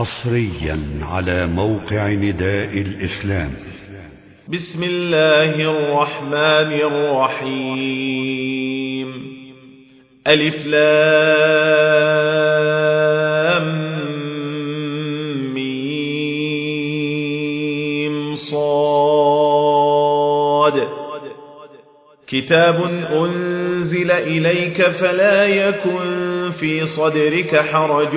حصريا على موقع نداء الإسلام. بسم الله الرحمن الرحيم. ألف لام ميم صاد. كتاب أنزل إليك فلا يكن في صدرك حرج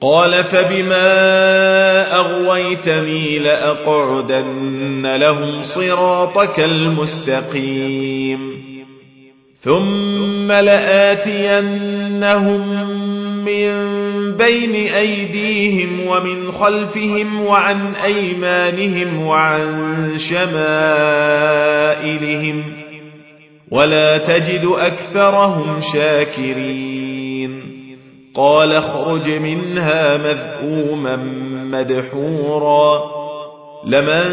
قال فبما أغويتني لأقعدن لهم صراطك المستقيم. ثم لآتينهم من بين أيديهم ومن خلفهم وعن أيمانهم وعن شمائلهم ولا تجد أكثرهم شاكرين. قال اخرج منها مذءوما مدحورا. لمن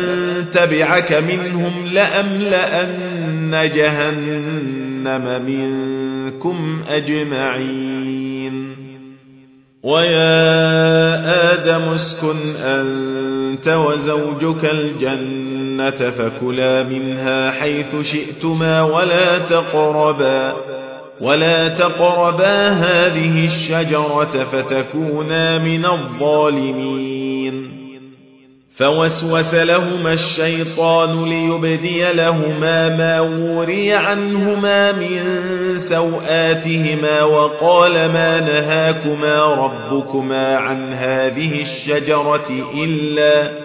تبعك منهم لأملأن جهنم منكم أجمعين. ويا آدم اسكن أنت وزوجك الجنة فكلا منها حيث شئتما ولا تقربا. ولا تقربا هذه الشجرة فتكونا من الظالمين فوسوس لهما الشيطان ليبدي لهما ما وري عنهما من سوآتهما وقال ما نهاكما ربكما عن هذه الشجرة إلا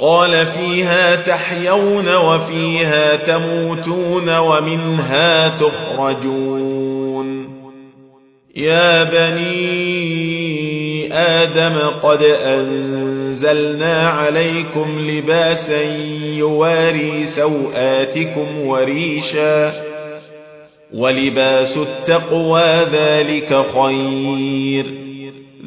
قال فيها تحيون وفيها تموتون ومنها تخرجون. يا بني آدم قد أنزلنا عليكم لباسا يواري سوآتكم وريشا. ولباس التقوى ذلك خير.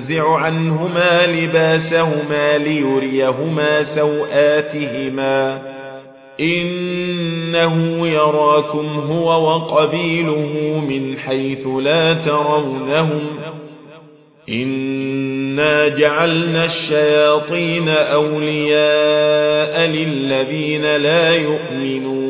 ينزع عنهما لباسهما ليريهما سوآتهما. إنه يراكم هو وقبيله من حيث لا ترونهم. إنا جعلنا الشياطين أولياء للذين لا يؤمنون.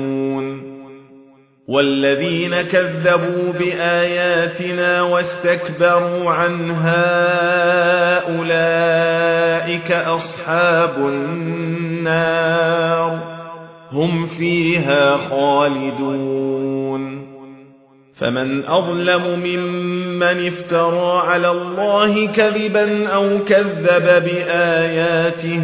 والذين كذبوا بآياتنا واستكبروا عنها أولئك أصحاب النار. هم فيها خالدون. فمن أظلم ممن افترى على الله كذبا أو كذب بآياته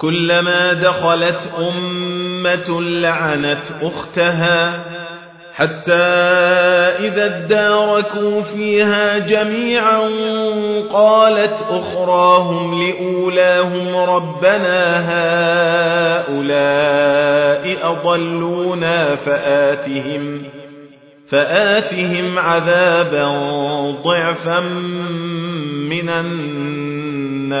كلما دخلت أمة لعنت أختها حتى إذا اداركوا فيها جميعا قالت أخراهم لأولاهم ربنا هؤلاء أضلونا فآتهم فآتهم عذابا ضعفا من النار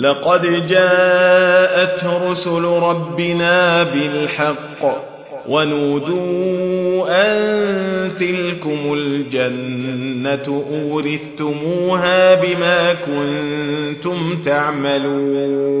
لقد جاءت رسل ربنا بالحق ونودوا أن تلكم الجنة أورثتموها بما كنتم تعملون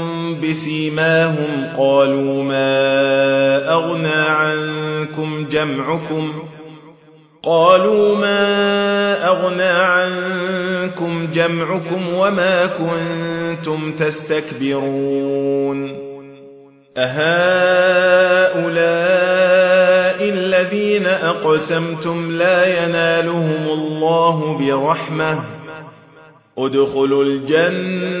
بسيماهم قالوا ما أغنى عنكم جمعكم قالوا ما أغنى عنكم جمعكم وما كنتم تستكبرون أهؤلاء الذين أقسمتم لا ينالهم الله برحمة ادخلوا الجنة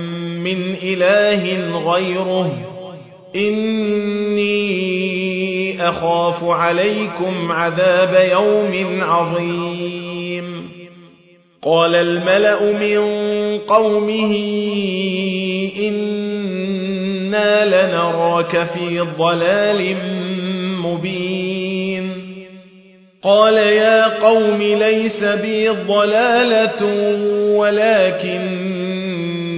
من إله غيره. إني أخاف عليكم عذاب يوم عظيم. قال الملأ من قومه إنا لنراك في ضلال مبين. قال يا قوم ليس بي ضلالة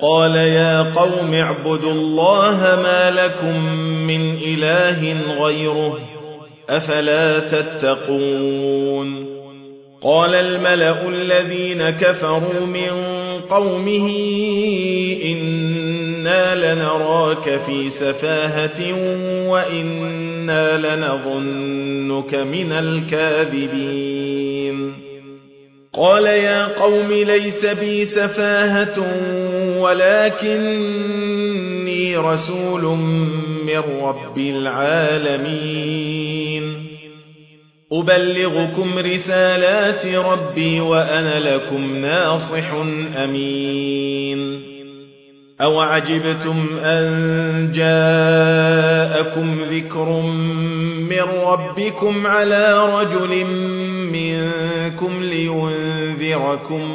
قال يا قوم اعبدوا الله ما لكم من إله غيره أفلا تتقون قال الملأ الذين كفروا من قومه إنا لنراك في سفاهة وإنا لنظنك من الكاذبين قال يا قوم ليس بي سفاهة ولكني رسول من رب العالمين. أبلغكم رسالات ربي وأنا لكم ناصح أمين. أو عجبتم أن جاءكم ذكر من ربكم على رجل منكم لينذركم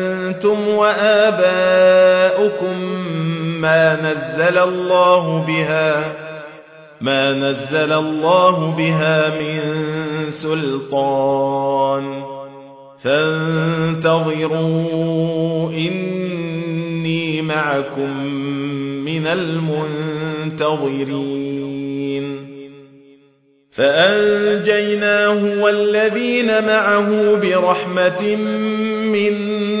أنتم وآباؤكم ما نزل الله بها ما نزل الله بها من سلطان. فانتظروا إني معكم من المنتظرين. فأنجيناه والذين معه برحمة منا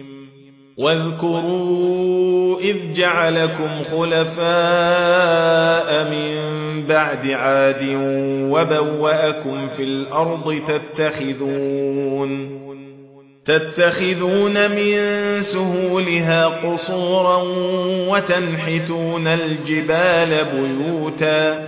واذكروا إذ جعلكم خلفاء من بعد عاد وبوأكم في الأرض تتخذون تتخذون من سهولها قصورا وتنحتون الجبال بيوتا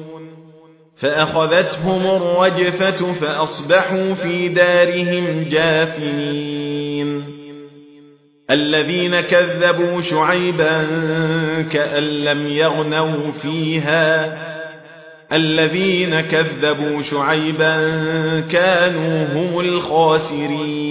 فأخذتهم الرجفة فأصبحوا في دارهم جاثمين الذين كذبوا شعيبا كأن لم يغنوا فيها. الذين كذبوا شعيبا كانوا هم الخاسرين.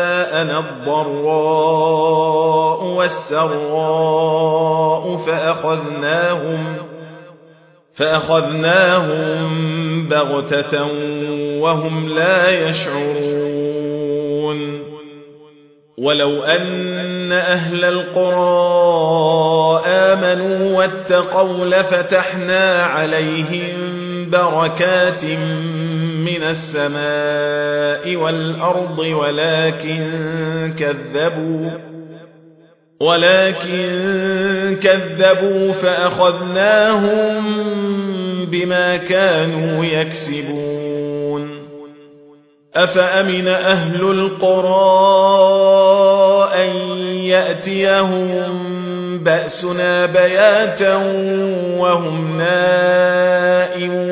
آباءنا الضراء والسراء فأخذناهم فأخذناهم بغتة وهم لا يشعرون ولو أن أهل القرى آمنوا واتقوا لفتحنا عليهم بركات من السماء والأرض ولكن كذبوا ولكن كذبوا فأخذناهم بما كانوا يكسبون. أفأمن أهل القرى أن يأتيهم بأسنا بياتا وهم نائمون؟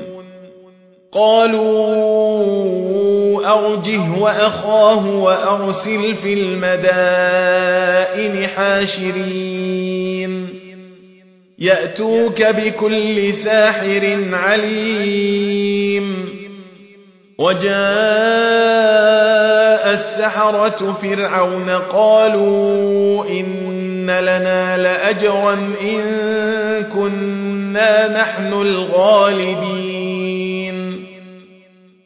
قالوا أرجه وأخاه وأرسل في المدائن حاشرين. يأتوك بكل ساحر عليم. وجاء السحرة فرعون قالوا إن لنا لأجرا إن كنا نحن الغالبين.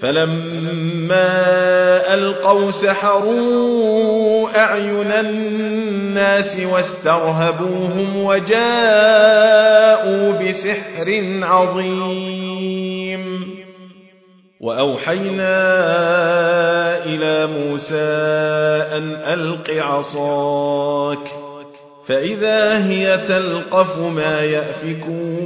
فلما ألقوا سحروا أعين الناس واسترهبوهم وجاءوا بسحر عظيم. وأوحينا إلى موسى أن ألق عصاك فإذا هي تلقف ما يأفكون.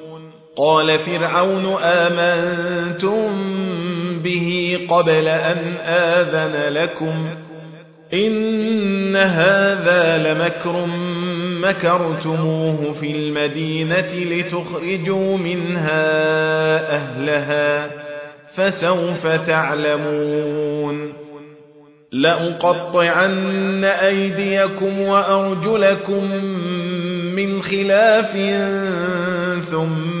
قال فرعون آمنتم به قبل أن آذن لكم إن هذا لمكر مكرتموه في المدينة لتخرجوا منها أهلها فسوف تعلمون لأقطعن أيديكم وأرجلكم من خلاف ثم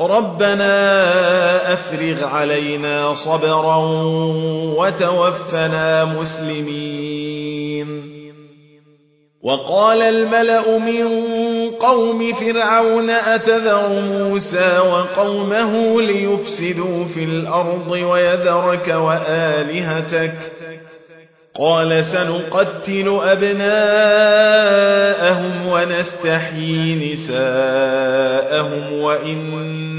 ربنا أفرغ علينا صبرا وتوفنا مسلمين. وقال الملأ من قوم فرعون أتذر موسى وقومه ليفسدوا في الأرض ويذرك وآلهتك؟ قال سنقتل أبناءهم ونستحيي نساءهم وإنا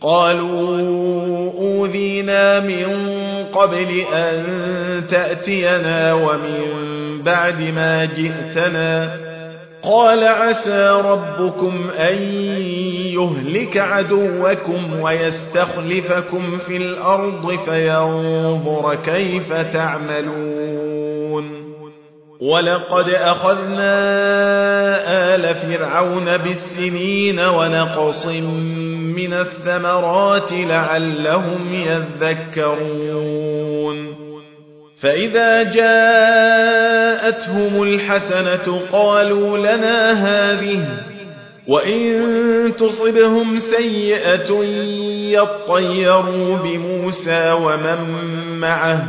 قالوا أوذينا من قبل أن تأتينا ومن بعد ما جئتنا. قال عسى ربكم أن يهلك عدوكم ويستخلفكم في الأرض فينظر كيف تعملون. ولقد أخذنا آل فرعون بالسنين ونقص من الثمرات لعلهم يذكرون. فإذا جاءتهم الحسنة قالوا لنا هذه وإن تصبهم سيئة يطيروا بموسى ومن معه.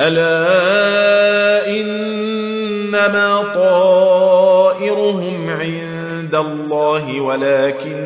ألا إنما طائرهم عند الله ولكن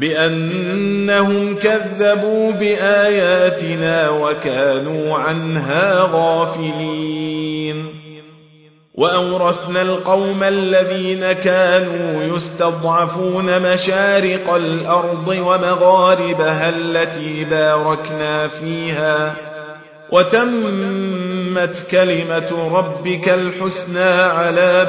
بأنهم كذبوا بآياتنا وكانوا عنها غافلين. وأورثنا القوم الذين كانوا يستضعفون مشارق الأرض ومغاربها التي باركنا فيها. وتمت كلمة ربك الحسنى على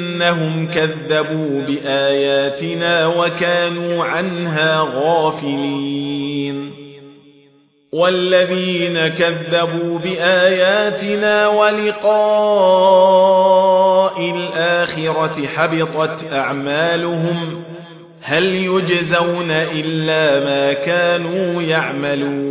بأنهم كذبوا بآياتنا وكانوا عنها غافلين. والذين كذبوا بآياتنا ولقاء الآخرة حبطت أعمالهم هل يجزون إلا ما كانوا يعملون؟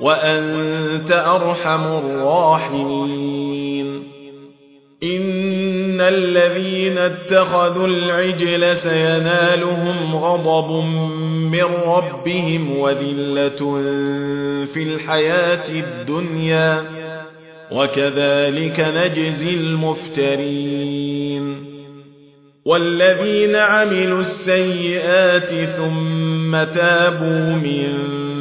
وأنت أرحم الراحمين. إن الذين اتخذوا العجل سينالهم غضب من ربهم وذلة في الحياة الدنيا. وكذلك نجزي المفترين. والذين عملوا السيئات ثم تابوا من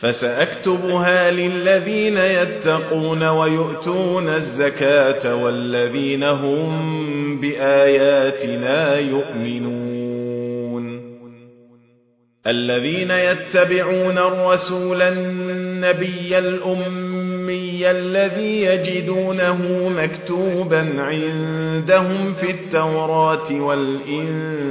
فسأكتبها للذين يتقون ويؤتون الزكاة والذين هم بآياتنا يؤمنون. الذين يتبعون الرسول النبي الأمي الذي يجدونه مكتوبا عندهم في التوراة والإنجيل.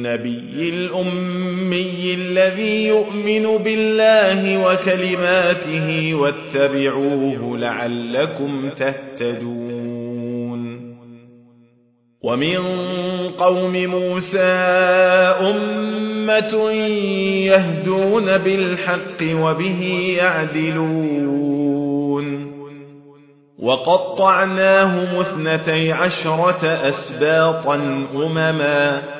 النبي الأمي الذي يؤمن بالله وكلماته واتبعوه لعلكم تهتدون. ومن قوم موسى أمة يهدون بالحق وبه يعدلون. وقطعناهم اثنتي عشرة أسباطا أمما.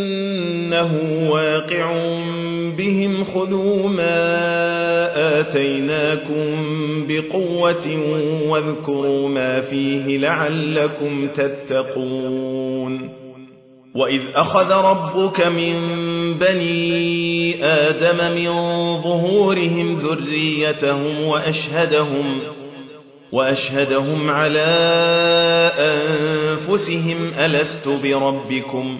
أنه واقع بهم خذوا ما آتيناكم بقوة واذكروا ما فيه لعلكم تتقون. وإذ أخذ ربك من بني آدم من ظهورهم ذريتهم وأشهدهم وأشهدهم على أنفسهم ألست بربكم؟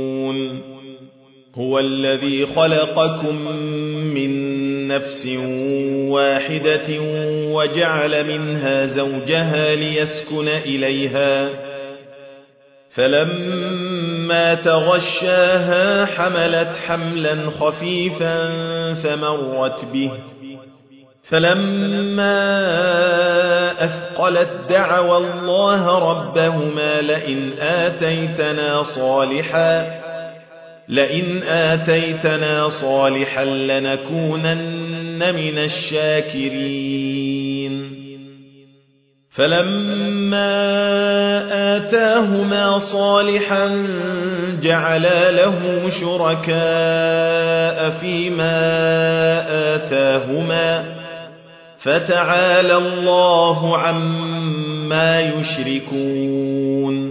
هو الذي خلقكم من نفس واحدة وجعل منها زوجها ليسكن إليها. فلما تغشاها حملت حملا خفيفا فمرت به. فلما أثقلت دعوى الله ربهما لئن آتيتنا صالحا لئن آتيتنا صالحا لنكونن من الشاكرين. فلما آتاهما صالحا جعلا له شركاء فيما آتاهما. فتعالى الله عما يشركون.